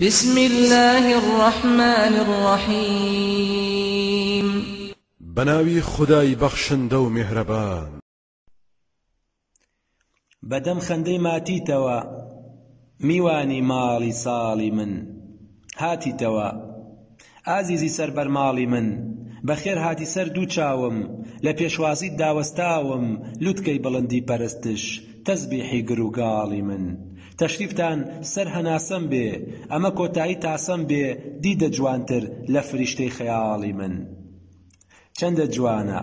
بسم اللە الرحمن الرحیم بەناوی خودای بەخشندە و میهرەبان. بەدەم خەندەی ماتیتەوە میوانی ماڵی ساڵی من هاتیتەوە. ئازیزی سەر بەر ماڵی من بەخێر هاتی سەر دوو چاوم لە پێشوازیتدا وەستاوم لوتکەی بڵندی پەرستش تەزبیحی گر و گاڵی من تەشریفتان سەر هەناسەم بێ ئەمە کۆتایی تاسەم بێ دیدە جوانتر لە فریشتەی خەیاڵی من چەندە جوانە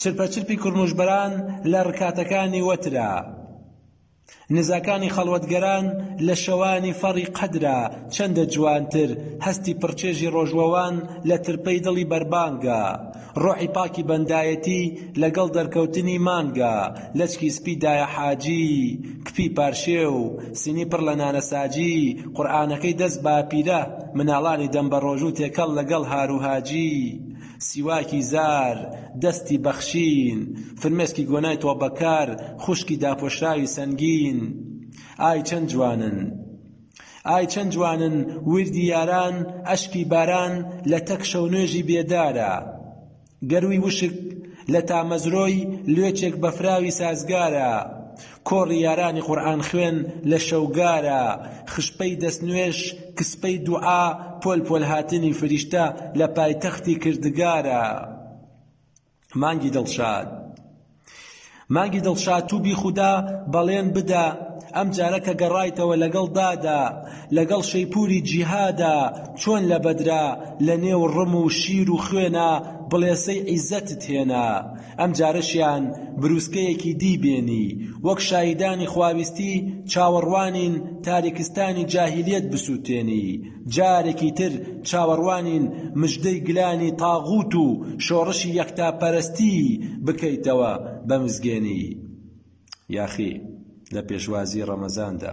چرپەچرپی کورموژبەران لە ڕکاتەکانی وەترە نزاکانی خەڵوەتگەران لە شەوانی فەڕی قەدرا چەندە جوانتر هەستی پڕچێژی ڕۆژوەوان لە ترپەی دڵی بەربانگە ڕۆحی پاکی بەندایەتی لەگەڵ دەرکەوتنی مانگە لەچکی سپی دایە حاجی کپی پارشێو سینی پڕ لە نانەساجی قورئانەکەی دەست باپیرە مناڵانی دەمبەڕۆژوو تێکەڵ لەگەڵ هاروهاجی سیواکی زار، دەستی بەخشین، فرمێسکی گۆنای تۆبەکەر، خوشکی داپۆشراوی سەنگین. ئای چەند جوانن! ئای چەند جوانن ویردی یاران، ئەشکی باران لە تەک شەونوێژی بێدارا. گەرووی وشک لە تامەزرۆی لوێچێک بەفراوی سازگارا. کۆڕی یارانی قورئانخوێن لە شەوگارە، خشپەی دەستنوێژ، کسپەی دوعا، پۆل پۆل هاتنی فریشتە لە پایتەختی کردگارە. مانگی دڵشاد مانگی دڵشاد تو بی خودا بەڵێن بدە ئەم جارە کە گەڕایتەوە لەگەڵ دادا لەگەڵ شەیپوری جیهادا چۆن لە بەدرا لە نێو ڕم و شیر و خوێنا بڵێسەی عیزەتت هێنا ئەم جارەشیان بروسکەیەکی دی بێنی وەک شاییدانی خواویستی چاوەڕوانین تاریکستانی جاهیلیەت بسوتێنی جارێکی تر چاوەڕوانین مژدەی گلانی تاغوت و شۆڕشی یەکتاپەرستی بکەیتەوە بە مزگێنی یاخی لە پێشوازی ڕەمەزاندا.